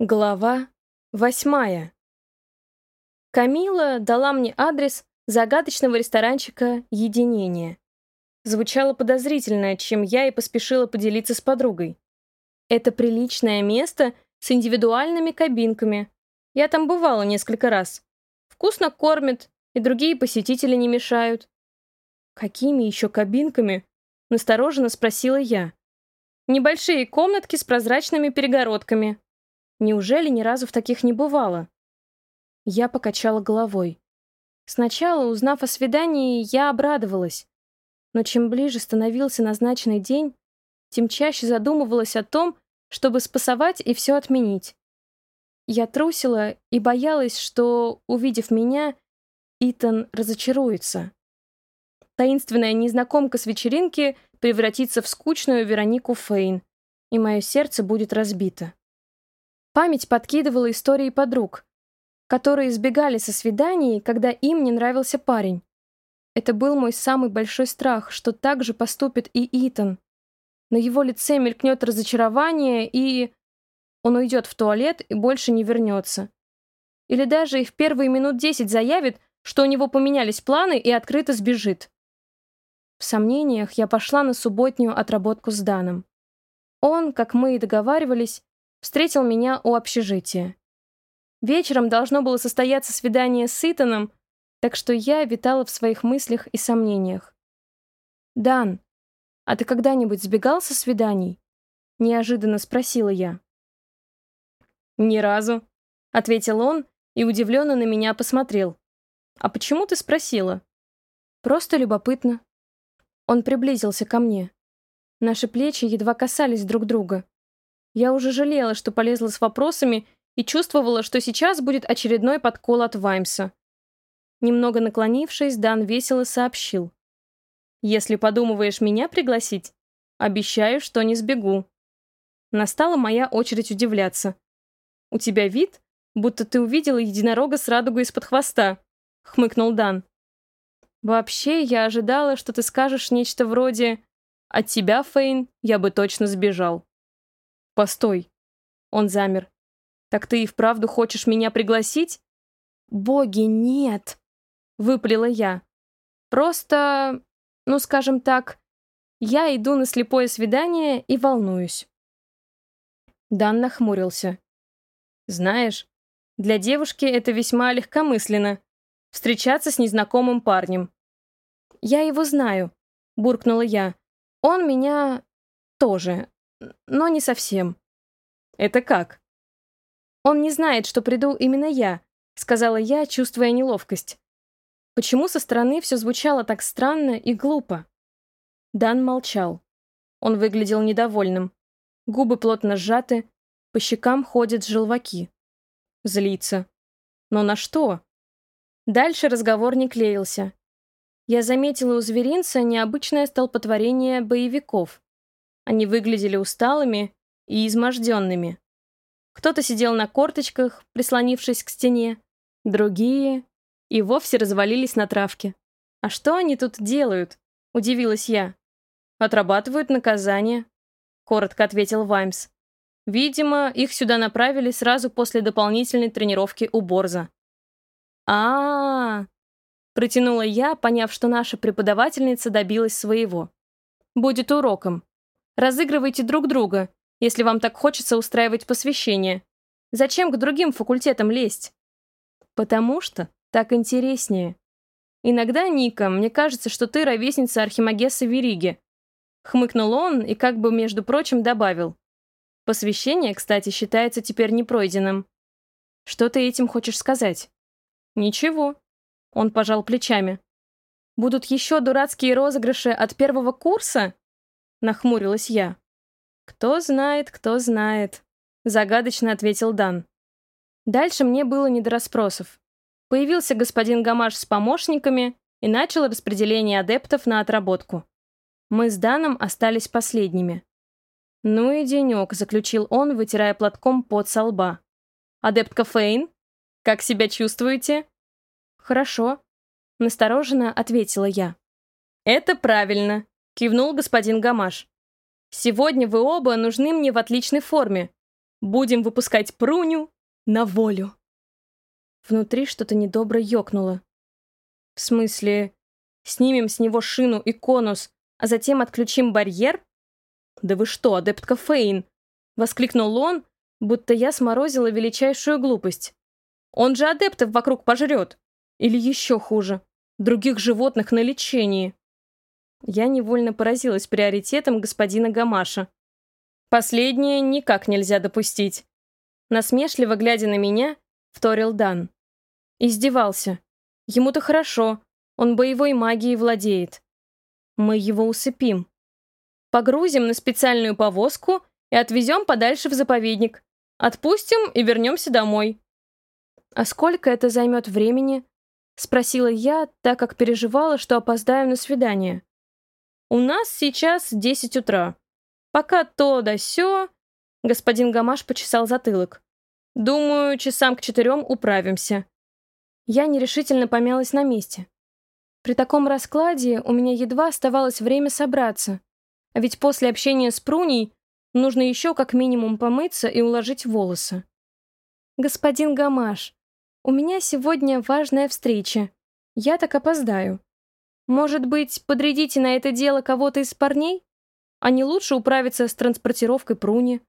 Глава восьмая. Камила дала мне адрес загадочного ресторанчика «Единение». Звучало подозрительно, чем я и поспешила поделиться с подругой. Это приличное место с индивидуальными кабинками. Я там бывала несколько раз. Вкусно кормят, и другие посетители не мешают. «Какими еще кабинками?» — настороженно спросила я. «Небольшие комнатки с прозрачными перегородками», Неужели ни разу в таких не бывало? Я покачала головой. Сначала, узнав о свидании, я обрадовалась. Но чем ближе становился назначенный день, тем чаще задумывалась о том, чтобы спасовать и все отменить. Я трусила и боялась, что, увидев меня, Итан разочаруется. Таинственная незнакомка с вечеринки превратится в скучную Веронику Фейн, и мое сердце будет разбито. Память подкидывала истории подруг, которые избегали со свиданий, когда им не нравился парень. Это был мой самый большой страх, что так же поступит и Итан. На его лице мелькнет разочарование, и... Он уйдет в туалет и больше не вернется. Или даже и в первые минут десять заявит, что у него поменялись планы и открыто сбежит. В сомнениях я пошла на субботнюю отработку с Даном. Он, как мы и договаривались, встретил меня у общежития. Вечером должно было состояться свидание с Итаном, так что я витала в своих мыслях и сомнениях. «Дан, а ты когда-нибудь сбегал со свиданий?» — неожиданно спросила я. «Ни разу», — ответил он и удивленно на меня посмотрел. «А почему ты спросила?» «Просто любопытно». Он приблизился ко мне. Наши плечи едва касались друг друга. Я уже жалела, что полезла с вопросами и чувствовала, что сейчас будет очередной подкол от Ваймса. Немного наклонившись, Дан весело сообщил. «Если подумываешь меня пригласить, обещаю, что не сбегу». Настала моя очередь удивляться. «У тебя вид, будто ты увидела единорога с радугой из-под хвоста», — хмыкнул Дан. «Вообще, я ожидала, что ты скажешь нечто вроде «От тебя, Фейн, я бы точно сбежал». «Постой!» Он замер. «Так ты и вправду хочешь меня пригласить?» «Боги, нет!» — выпалила я. «Просто, ну, скажем так, я иду на слепое свидание и волнуюсь». Дан нахмурился. «Знаешь, для девушки это весьма легкомысленно — встречаться с незнакомым парнем». «Я его знаю», — буркнула я. «Он меня тоже, но не совсем. Это как? Он не знает, что приду именно я, сказала я, чувствуя неловкость. Почему со стороны все звучало так странно и глупо? Дан молчал. Он выглядел недовольным. Губы плотно сжаты, по щекам ходят желваки. Злится. Но на что? Дальше разговор не клеился. Я заметила у зверинца необычное столпотворение боевиков. Они выглядели усталыми и изможденными. Кто-то сидел на корточках, прислонившись к стене, другие и вовсе развалились на травке. «А что они тут делают?» — удивилась я. «Отрабатывают наказание», — коротко ответил Ваймс. «Видимо, их сюда направили сразу после дополнительной тренировки у Борза». А, -а, -а, протянула я, поняв, что наша преподавательница добилась своего. «Будет уроком. Разыгрывайте друг друга, если вам так хочется устраивать посвящение. Зачем к другим факультетам лезть? Потому что так интереснее. Иногда, Ника, мне кажется, что ты ровесница Архимагеса Вериги. Хмыкнул он и как бы, между прочим, добавил. Посвящение, кстати, считается теперь непройденным. Что ты этим хочешь сказать? Ничего. Он пожал плечами. Будут еще дурацкие розыгрыши от первого курса? Нахмурилась я. «Кто знает, кто знает», — загадочно ответил Дан. Дальше мне было не до расспросов. Появился господин Гамаш с помощниками и начал распределение адептов на отработку. Мы с Даном остались последними. «Ну и денек», — заключил он, вытирая платком пот со лба. «Адептка Фейн, как себя чувствуете?» «Хорошо», — настороженно ответила я. «Это правильно», — кивнул господин Гамаш. «Сегодня вы оба нужны мне в отличной форме. будем выпускать пруню на волю. Внутри что-то недобро ёкнуло. В смысле, снимем с него шину и конус, а затем отключим барьер? Да вы что, адептка Фейн? Воскликнул он, будто я сморозила величайшую глупость. Он же адептов вокруг пожрет. Или еще хуже, других животных на лечении. Я невольно поразилась приоритетом господина Гамаша. Последнее никак нельзя допустить. Насмешливо глядя на меня, вторил Дан. Издевался. Ему-то хорошо, он боевой магией владеет. Мы его усыпим. Погрузим на специальную повозку и отвезем подальше в заповедник. Отпустим и вернемся домой. «А сколько это займет времени?» — спросила я, так как переживала, что опоздаю на свидание. «У нас сейчас десять утра. Пока то да сё...» Господин Гамаш почесал затылок. «Думаю, часам к четырем управимся». Я нерешительно помялась на месте. При таком раскладе у меня едва оставалось время собраться. А ведь после общения с Пруней нужно еще как минимум помыться и уложить волосы. «Господин Гамаш, у меня сегодня важная встреча. Я так опоздаю. Может быть, подрядите на это дело кого-то из парней? Не лучше управиться с транспортировкой Пруни?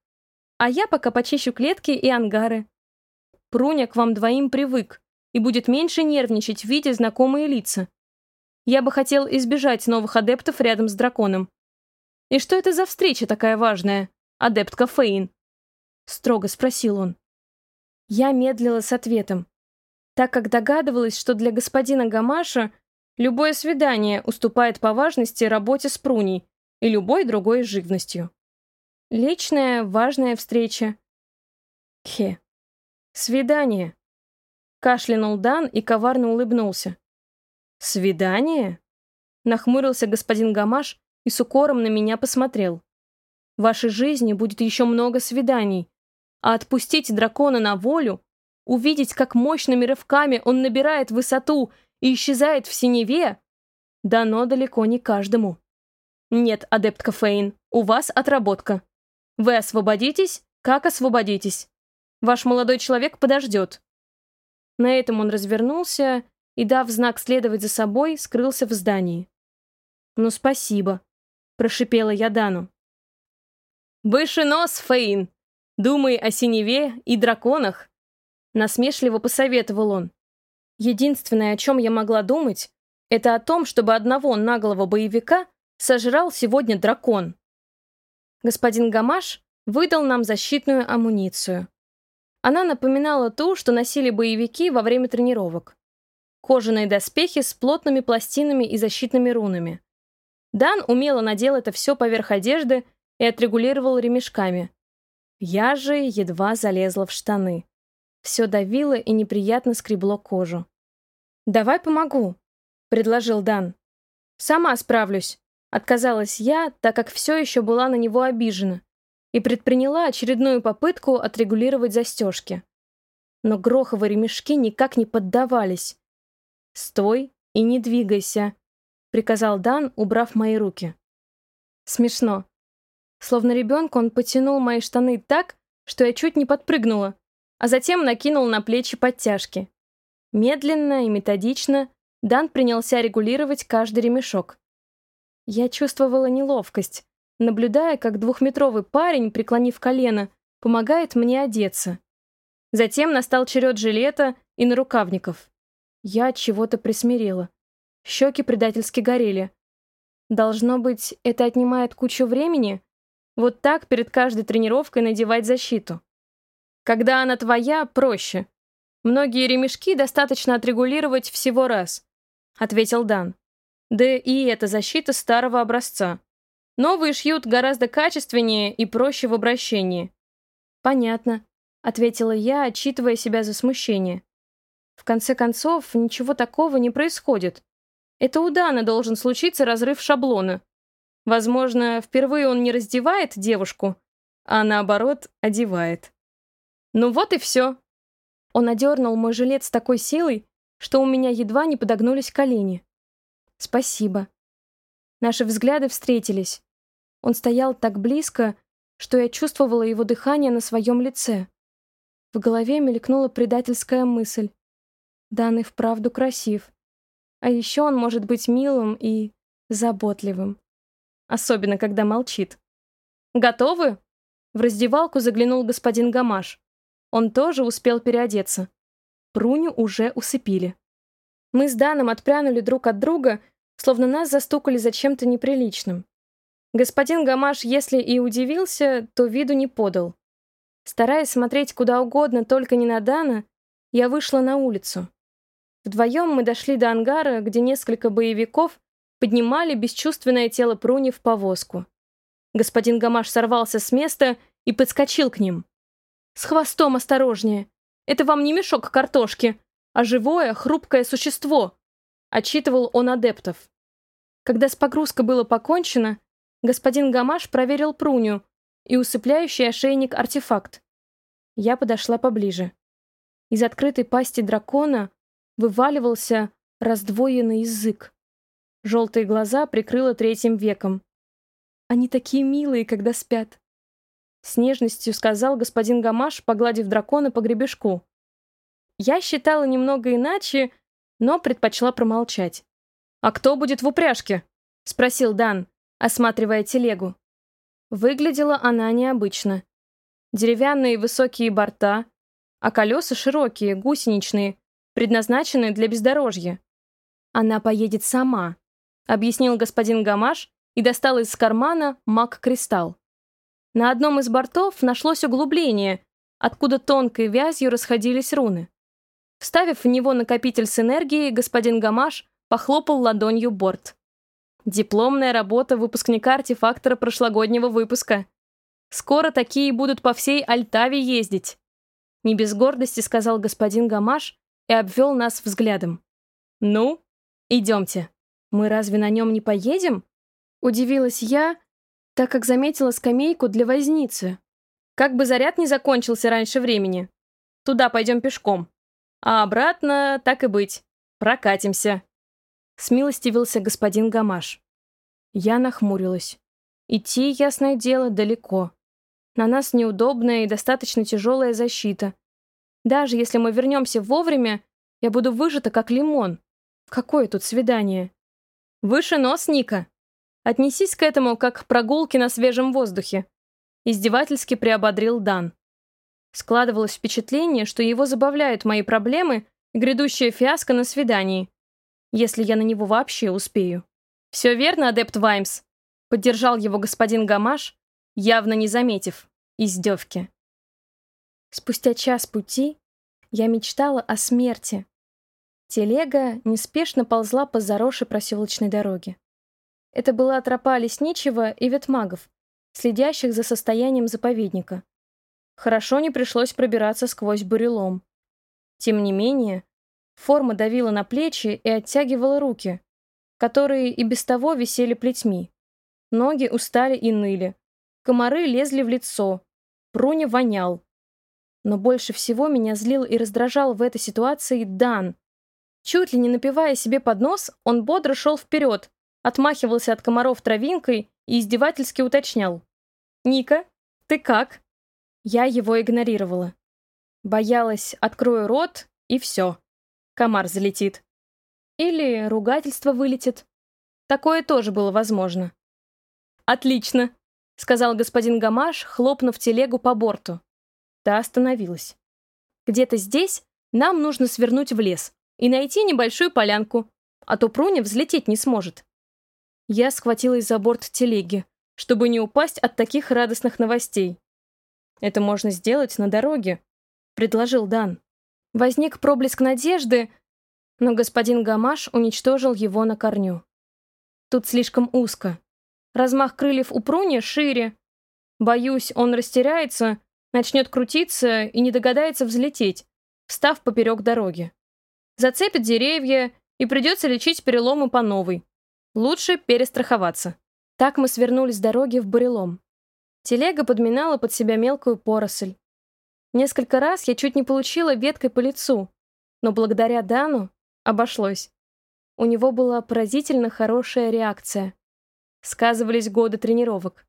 А я пока почищу клетки и ангары. Пруня к вам двоим привык и будет меньше нервничать, видя знакомые лица. Я бы хотел избежать новых адептов рядом с драконом. И что это за встреча такая важная, адептка Фейн? Строго спросил он. Я медлила с ответом так как догадывалась, что для господина Гамаша любое свидание уступает по важности работе с Пруней и любой другой живностью. Личная, важная встреча. Хе. Свидание. Кашлянул Дан и коварно улыбнулся. «Свидание?» Нахмурился господин Гамаш и с укором на меня посмотрел. «В вашей жизни будет еще много свиданий, а отпустить дракона на волю Увидеть, как мощными рывками он набирает высоту и исчезает в синеве, дано далеко не каждому. Нет, адептка Фейн, у вас отработка. Вы освободитесь, как освободитесь. Ваш молодой человек подождет. На этом он развернулся и, дав знак следовать за собой, скрылся в здании. «Ну, спасибо», — прошипела я Дану. «Выше нос, Фейн! Думай о синеве и драконах!» Насмешливо посоветовал он. Единственное, о чем я могла думать, это о том, чтобы одного наглого боевика сожрал сегодня дракон. Господин Гамаш выдал нам защитную амуницию. Она напоминала ту, что носили боевики во время тренировок. Кожаные доспехи с плотными пластинами и защитными рунами. Дан умело надел это все поверх одежды и отрегулировал ремешками. Я же едва залезла в штаны. Все давило и неприятно скребло кожу. «Давай помогу», — предложил Дан. «Сама справлюсь», — отказалась я, так как все еще была на него обижена, и предприняла очередную попытку отрегулировать застежки. Но гроховые ремешки никак не поддавались. «Стой и не двигайся», — приказал Дан, убрав мои руки. Смешно. Словно ребенка он потянул мои штаны так, что я чуть не подпрыгнула, а затем накинул на плечи подтяжки. Медленно и методично Дан принялся регулировать каждый ремешок. Я чувствовала неловкость, наблюдая, как двухметровый парень, преклонив колено, помогает мне одеться. Затем настал черед жилета и нарукавников. Я чего-то присмирела. Щеки предательски горели. Должно быть, это отнимает кучу времени? Вот так перед каждой тренировкой надевать защиту. Когда она твоя, проще. Многие ремешки достаточно отрегулировать всего раз, ответил Дан. Да и это защита старого образца. Новые шьют гораздо качественнее и проще в обращении. Понятно, ответила я, отчитывая себя за смущение. В конце концов, ничего такого не происходит. Это у Дана должен случиться разрыв шаблона. Возможно, впервые он не раздевает девушку, а наоборот, одевает. Ну вот и все. Он одернул мой жилет с такой силой, что у меня едва не подогнулись колени. Спасибо. Наши взгляды встретились. Он стоял так близко, что я чувствовала его дыхание на своем лице. В голове мелькнула предательская мысль. Дан и вправду красив. А еще он может быть милым и заботливым. Особенно, когда молчит. «Готовы?» В раздевалку заглянул господин Гамаш. Он тоже успел переодеться. Пруню уже усыпили. Мы с Даном отпрянули друг от друга, словно нас застукали за чем-то неприличным. Господин Гамаш, если и удивился, то виду не подал. Стараясь смотреть куда угодно, только не на Дана, я вышла на улицу. Вдвоем мы дошли до ангара, где несколько боевиков поднимали бесчувственное тело Пруни в повозку. Господин Гамаш сорвался с места и подскочил к ним. «С хвостом осторожнее! Это вам не мешок картошки, а живое, хрупкое существо!» Отчитывал он адептов. Когда с погрузкой было покончено, господин Гамаш проверил Пруню и усыпляющий ошейник артефакт. Я подошла поближе. Из открытой пасти дракона вываливался раздвоенный язык. Желтые глаза прикрыло третьим веком. «Они такие милые, когда спят», — с нежностью сказал господин Гамаш, погладив дракона по гребешку. Я считала немного иначе, но предпочла промолчать. «А кто будет в упряжке?» — спросил Дан, осматривая телегу. Выглядела она необычно. Деревянные высокие борта, а колеса широкие, гусеничные, предназначенные для бездорожья. «Она поедет сама», — объяснил господин Гамаш и достал из кармана маг-кристалл. На одном из бортов нашлось углубление, откуда тонкой вязью расходились руны. Вставив в него накопитель с энергией, господин Гамаш похлопал ладонью борт. Дипломная работа выпускника артефактора прошлогоднего выпуска. Скоро такие будут по всей Альтаве ездить. Не без гордости сказал господин Гамаш и обвел нас взглядом. «Ну, идемте. Мы разве на нем не поедем?» Удивилась я, так как заметила скамейку для возницы. Как бы заряд не закончился раньше времени. Туда пойдем пешком. А обратно, так и быть, прокатимся. Смилостивился господин Гамаш. Я нахмурилась. Идти, ясное дело, далеко. На нас неудобная и достаточно тяжелая защита. Даже если мы вернемся вовремя, я буду выжата, как лимон. Какое тут свидание? Выше нос, Ника. Отнесись к этому, как к прогулке на свежем воздухе. Издевательски приободрил Дан. Складывалось впечатление, что его забавляют мои проблемы и грядущая фиаско на свидании. Если я на него вообще успею. «Все верно, адепт Ваймс», — поддержал его господин Гамаш, явно не заметив издевки. Спустя час пути я мечтала о смерти. Телега неспешно ползла по заросшей проселочной дороге. Это была тропа лесничего и ветмагов, следящих за состоянием заповедника. Хорошо не пришлось пробираться сквозь бурелом. Тем не менее, форма давила на плечи и оттягивала руки, которые и без того висели плетьми. Ноги устали и ныли. Комары лезли в лицо. Пруня вонял. Но больше всего меня злил и раздражал в этой ситуации Дан. Чуть ли не напивая себе под нос, он бодро шел вперед, отмахивался от комаров травинкой и издевательски уточнял. «Ника, ты как?» Я его игнорировала. Боялась, открою рот, и все. Комар залетит. Или ругательство вылетит. Такое тоже было возможно. «Отлично», — сказал господин Гамаш, хлопнув телегу по борту. Та остановилась. «Где-то здесь нам нужно свернуть в лес и найти небольшую полянку, а то Пруня взлететь не сможет». Я схватилась за борт телеги, чтобы не упасть от таких радостных новостей. «Это можно сделать на дороге», — предложил Дан. Возник проблеск надежды, но господин Гамаш уничтожил его на корню. Тут слишком узко. Размах крыльев у Пруни шире. Боюсь, он растеряется начнет крутиться и не догадается взлететь, встав поперек дороги. Зацепит деревья, и придется лечить переломы по новой. Лучше перестраховаться. Так мы свернули с дороги в бурелом. Телега подминала под себя мелкую поросль. Несколько раз я чуть не получила веткой по лицу, но благодаря Дану обошлось. У него была поразительно хорошая реакция. Сказывались годы тренировок.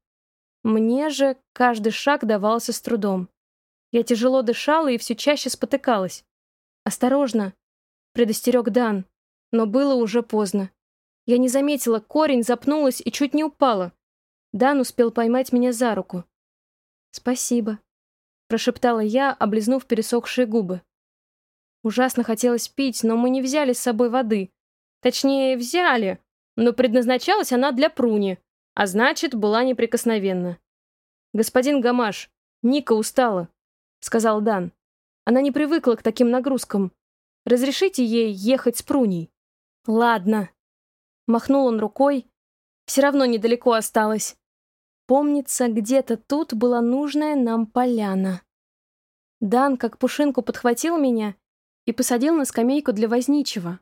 Мне же каждый шаг давался с трудом. Я тяжело дышала и все чаще спотыкалась. «Осторожно!» — предостерег Дан, но было уже поздно. Я не заметила, корень запнулась и чуть не упала. Дан успел поймать меня за руку. «Спасибо», — прошептала я, облизнув пересохшие губы. Ужасно хотелось пить, но мы не взяли с собой воды. Точнее, взяли, но предназначалась она для Пруни, а значит, была неприкосновенна. «Господин Гамаш, Ника устала», — сказал Дан. «Она не привыкла к таким нагрузкам. Разрешите ей ехать с Пруней?» «Ладно», — махнул он рукой. «Все равно недалеко осталось. Помнится, где-то тут была нужная нам поляна». Дан как пушинку подхватил меня и посадил на скамейку для возничего.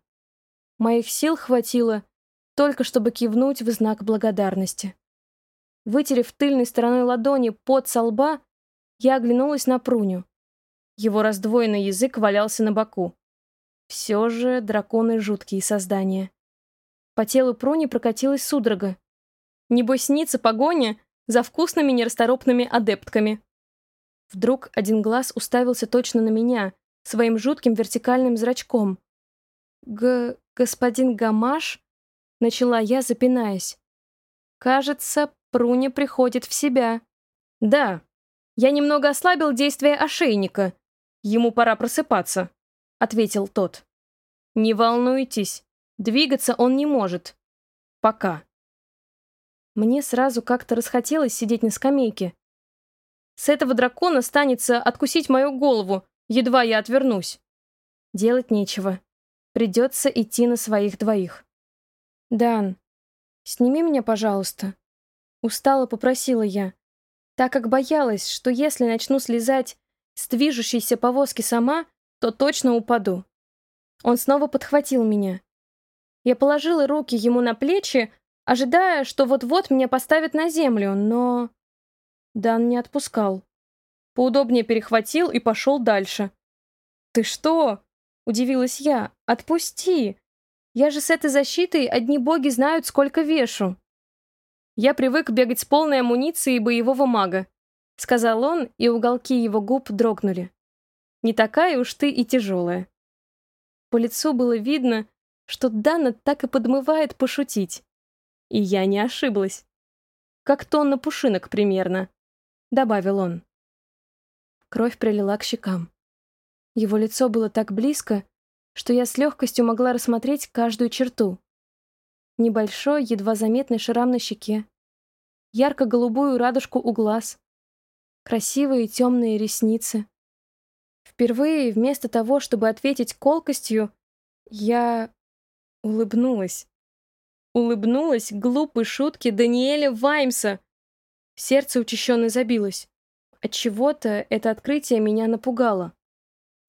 Моих сил хватило, только чтобы кивнуть в знак благодарности. Вытерев тыльной стороной ладони под со лба, я оглянулась на Пруню. Его раздвоенный язык валялся на боку. Все же драконы жуткие создания. По телу Пруни прокатилась судорога. Небось снится погоня за вкусными нерасторопными адептками. Вдруг один глаз уставился точно на меня, своим жутким вертикальным зрачком. «Г... господин Гамаш?» — начала я, запинаясь. «Кажется, Пруня приходит в себя». «Да, я немного ослабил действие ошейника. Ему пора просыпаться», — ответил тот. «Не волнуйтесь, двигаться он не может. Пока». Мне сразу как-то расхотелось сидеть на скамейке. С этого дракона станется откусить мою голову, едва я отвернусь. Делать нечего. Придется идти на своих двоих. «Дан, сними меня, пожалуйста». Устало попросила я, так как боялась, что если начну слезать с движущейся повозки сама, то точно упаду. Он снова подхватил меня. Я положила руки ему на плечи, ожидая, что вот-вот меня поставят на землю, но... Дан не отпускал. Поудобнее перехватил и пошел дальше. «Ты что?» — удивилась я. «Отпусти! Я же с этой защитой одни боги знают, сколько вешу». «Я привык бегать с полной амуницией боевого мага», — сказал он, и уголки его губ дрогнули. «Не такая уж ты и тяжелая». По лицу было видно, что Дана так и подмывает пошутить. И я не ошиблась. «Как тонна пушинок примерно», — добавил он. Кровь прилила к щекам. Его лицо было так близко, что я с легкостью могла рассмотреть каждую черту. Небольшой, едва заметный шрам на щеке, ярко-голубую радужку у глаз, красивые темные ресницы. Впервые, вместо того, чтобы ответить колкостью, я улыбнулась. Улыбнулась глупой шутке Даниэля Ваймса. Сердце учащенно забилось. Отчего-то это открытие меня напугало.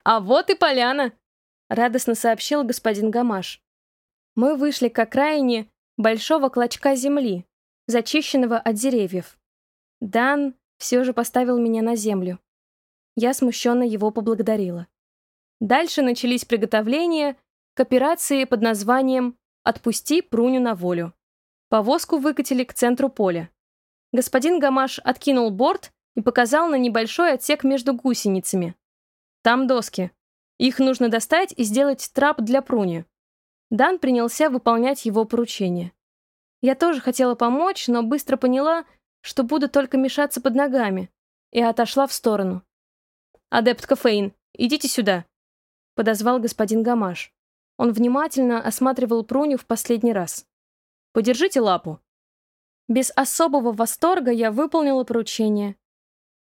«А вот и поляна!» — радостно сообщил господин Гамаш. Мы вышли к окраине большого клочка земли, зачищенного от деревьев. Дан все же поставил меня на землю. Я смущенно его поблагодарила. Дальше начались приготовления к операции под названием «Отпусти Пруню на волю». Повозку выкатили к центру поля. Господин Гамаш откинул борт и показал на небольшой отсек между гусеницами. Там доски. Их нужно достать и сделать трап для пруни. Дан принялся выполнять его поручение. Я тоже хотела помочь, но быстро поняла, что буду только мешаться под ногами, и отошла в сторону. «Адепт Кофеин, идите сюда», — подозвал господин Гамаш. Он внимательно осматривал Пруню в последний раз. «Подержите лапу». Без особого восторга я выполнила поручение.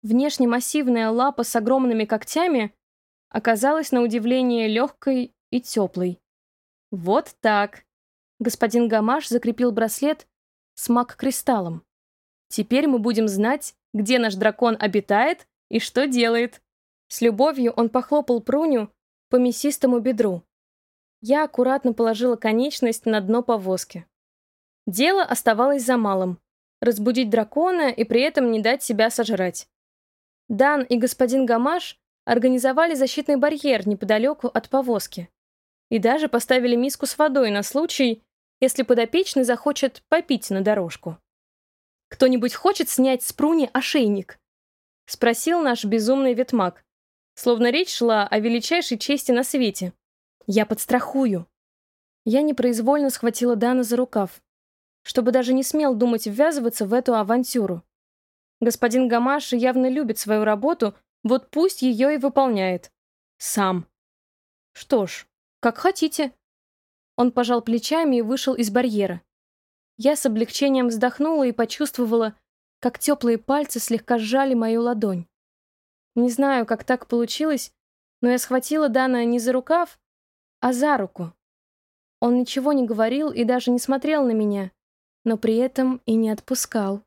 Внешне массивная лапа с огромными когтями оказалась на удивление легкой и теплой. Вот так. Господин Гамаш закрепил браслет с маг-кристаллом. Теперь мы будем знать, где наш дракон обитает и что делает. С любовью он похлопал Пруню по мясистому бедру. Я аккуратно положила конечность на дно повозки. Дело оставалось за малым — разбудить дракона и при этом не дать себя сожрать. Дан и господин Гамаш организовали защитный барьер неподалеку от повозки. И даже поставили миску с водой на случай, если подопечный захочет попить на дорожку. «Кто-нибудь хочет снять с Пруни ошейник?» — спросил наш безумный ветмак, словно речь шла о величайшей чести на свете. «Я подстрахую». Я непроизвольно схватила Дана за рукав, чтобы даже не смел думать ввязываться в эту авантюру. Господин Гамаш явно любит свою работу, вот пусть ее и выполняет. Сам. Что ж, как хотите. Он пожал плечами и вышел из барьера. Я с облегчением вздохнула и почувствовала, как теплые пальцы слегка сжали мою ладонь. Не знаю, как так получилось, но я схватила Дана не за рукав, а за руку. Он ничего не говорил и даже не смотрел на меня, но при этом и не отпускал.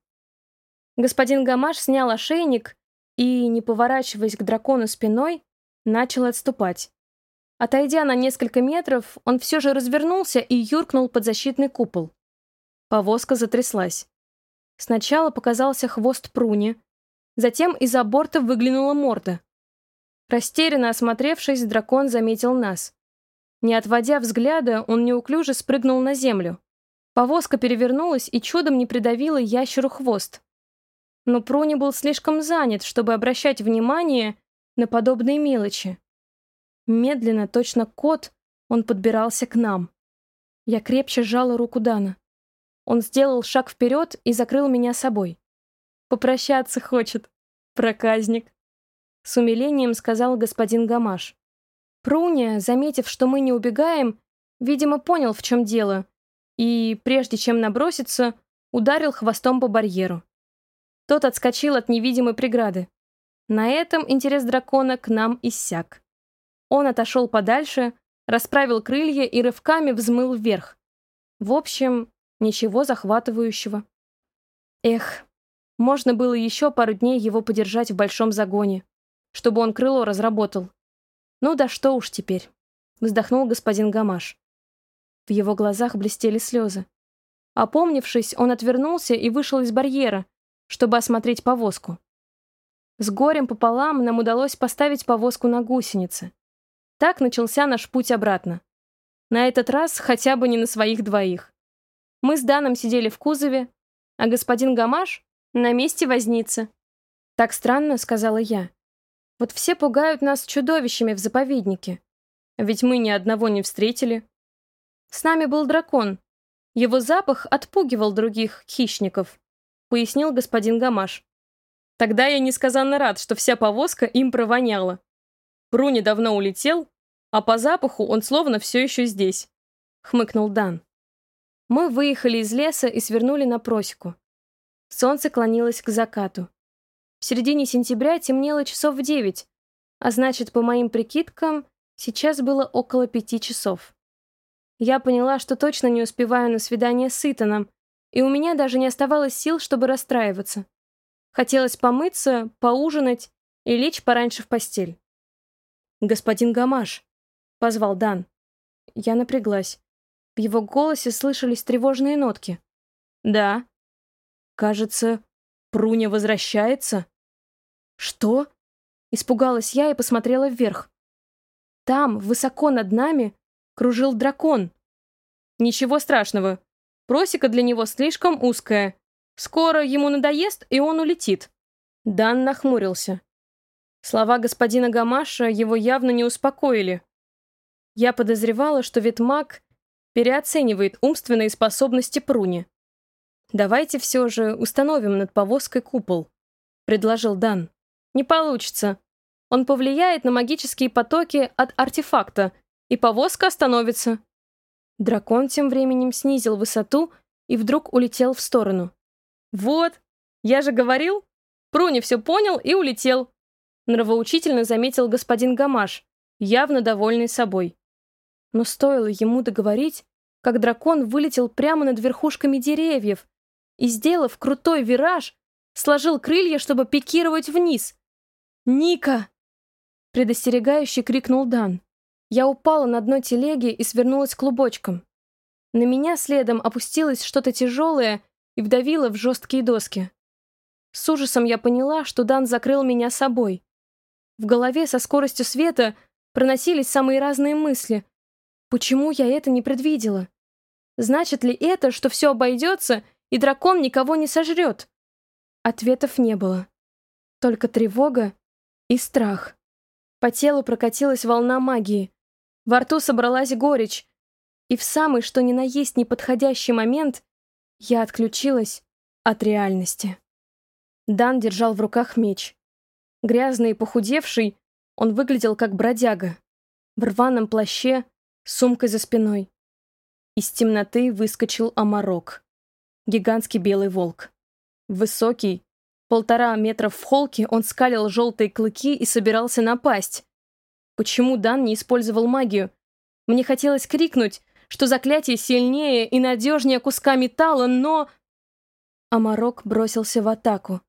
Господин Гамаш снял ошейник и, не поворачиваясь к дракону спиной, начал отступать. Отойдя на несколько метров, он все же развернулся и юркнул под защитный купол. Повозка затряслась. Сначала показался хвост пруни, затем из-за борта выглянула морда. Растерянно осмотревшись, дракон заметил нас. Не отводя взгляда, он неуклюже спрыгнул на землю. Повозка перевернулась и чудом не придавила ящеру хвост. Но Пруни был слишком занят, чтобы обращать внимание на подобные мелочи. Медленно, точно кот, он подбирался к нам. Я крепче сжала руку Дана. Он сделал шаг вперед и закрыл меня собой. «Попрощаться хочет, проказник», — с умилением сказал господин Гамаш. Пруня, заметив, что мы не убегаем, видимо, понял, в чем дело, и, прежде чем наброситься, ударил хвостом по барьеру. Тот отскочил от невидимой преграды. На этом интерес дракона к нам иссяк. Он отошел подальше, расправил крылья и рывками взмыл вверх. В общем, ничего захватывающего. Эх, можно было еще пару дней его подержать в большом загоне, чтобы он крыло разработал. «Ну да что уж теперь», — вздохнул господин Гамаш. В его глазах блестели слезы. Опомнившись, он отвернулся и вышел из барьера, чтобы осмотреть повозку. С горем пополам нам удалось поставить повозку на гусеницы. Так начался наш путь обратно. На этот раз хотя бы не на своих двоих. Мы с Даном сидели в кузове, а господин Гамаш — на месте возницы. «Так странно», — сказала я. Вот все пугают нас чудовищами в заповеднике. Ведь мы ни одного не встретили. С нами был дракон. Его запах отпугивал других хищников, пояснил господин Гамаш. Тогда я несказанно рад, что вся повозка им провоняла. Бруни давно улетел, а по запаху он словно все еще здесь, хмыкнул Дан. Мы выехали из леса и свернули на просеку. Солнце клонилось к закату. В середине сентября темнело часов в девять, а значит, по моим прикидкам, сейчас было около пяти часов. Я поняла, что точно не успеваю на свидание с Итаном, и у меня даже не оставалось сил, чтобы расстраиваться. Хотелось помыться, поужинать и лечь пораньше в постель. «Господин Гамаш», — позвал Дан. Я напряглась. В его голосе слышались тревожные нотки. «Да». «Кажется, Пруня возвращается?» «Что?» Испугалась я и посмотрела вверх. Там, высоко над нами, кружил дракон. Ничего страшного. Просека для него слишком узкая. Скоро ему надоест, и он улетит. Дан нахмурился. Слова господина Гамаша его явно не успокоили. Я подозревала, что Ветмак переоценивает умственные способности Пруни. «Давайте все же установим над повозкой купол», — предложил Дан. Не получится. Он повлияет на магические потоки от артефакта, и повозка остановится. Дракон тем временем снизил высоту и вдруг улетел в сторону. «Вот, я же говорил!» Пруни все понял и улетел. Нравоучительно заметил господин Гамаш, явно довольный собой. Но стоило ему договорить, как дракон вылетел прямо над верхушками деревьев и, сделав крутой вираж, сложил крылья, чтобы пикировать вниз, «Ника!» Предостерегающе крикнул Дан. Я упала на дно телеги и свернулась клубочком. На меня следом опустилось что-то тяжелое и вдавило в жесткие доски. С ужасом я поняла, что Дан закрыл меня собой. В голове со скоростью света проносились самые разные мысли. Почему я это не предвидела? Значит ли это, что все обойдется, и дракон никого не сожрет? Ответов не было. Только тревога и страх. По телу прокатилась волна магии. Во рту собралась горечь. И в самый что ни на есть неподходящий момент я отключилась от реальности. Дан держал в руках меч. Грязный и похудевший, он выглядел как бродяга. В рваном плаще, сумкой за спиной. Из темноты выскочил оморок. Гигантский белый волк. Высокий, полтора метра в холке, он скалил желтые клыки и собирался напасть. Почему Дан не использовал магию? Мне хотелось крикнуть, что заклятие сильнее и надежнее куска металла, но... Оморок бросился в атаку.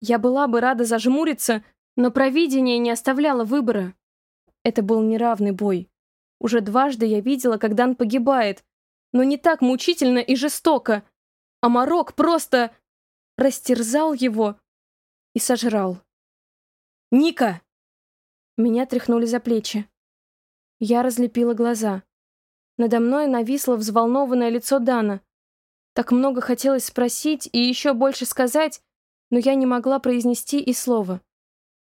Я была бы рада зажмуриться, но провидение не оставляло выбора. Это был неравный бой. Уже дважды я видела, как Дан погибает, но не так мучительно и жестоко. А Марок просто растерзал его и сожрал. «Ника!» Меня тряхнули за плечи. Я разлепила глаза. Надо мной нависло взволнованное лицо Дана. Так много хотелось спросить и еще больше сказать, но я не могла произнести и слова.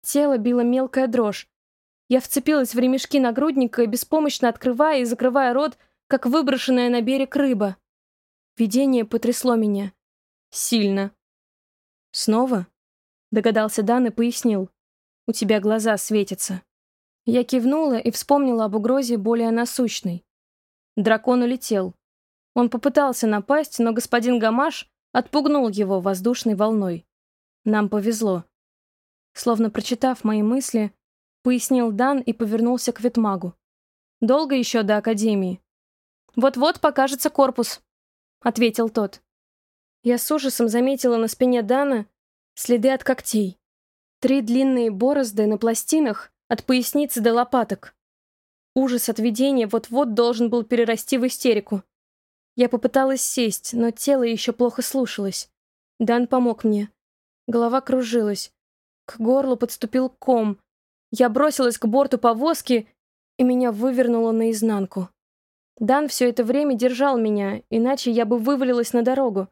Тело било мелкая дрожь. Я вцепилась в ремешки нагрудника, беспомощно открывая и закрывая рот, как выброшенная на берег рыба. Видение потрясло меня. Сильно. «Снова?» — догадался Дан и пояснил. «У тебя глаза светятся». Я кивнула и вспомнила об угрозе более насущной. Дракон улетел. Он попытался напасть, но господин Гамаш отпугнул его воздушной волной. Нам повезло. Словно прочитав мои мысли, пояснил Дан и повернулся к Ветмагу. «Долго еще до Академии?» «Вот-вот покажется корпус», — ответил тот. Я с ужасом заметила на спине Дана следы от когтей. Три длинные борозды на пластинах от поясницы до лопаток. Ужас от видения вот-вот должен был перерасти в истерику. Я попыталась сесть, но тело еще плохо слушалось. Дан помог мне. Голова кружилась. К горлу подступил ком. Я бросилась к борту повозки, и меня вывернуло наизнанку. Дан все это время держал меня, иначе я бы вывалилась на дорогу.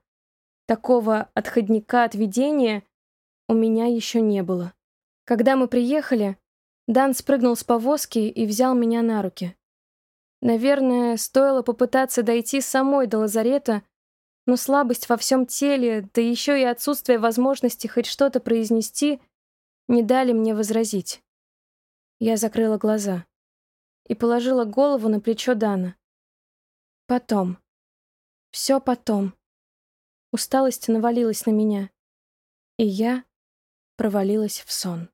Такого отходника от видения у меня еще не было. Когда мы приехали, Дан спрыгнул с повозки и взял меня на руки. Наверное, стоило попытаться дойти самой до лазарета, но слабость во всем теле, да еще и отсутствие возможности хоть что-то произнести, не дали мне возразить. Я закрыла глаза и положила голову на плечо Дана. Потом. Все потом. Усталость навалилась на меня, и я провалилась в сон.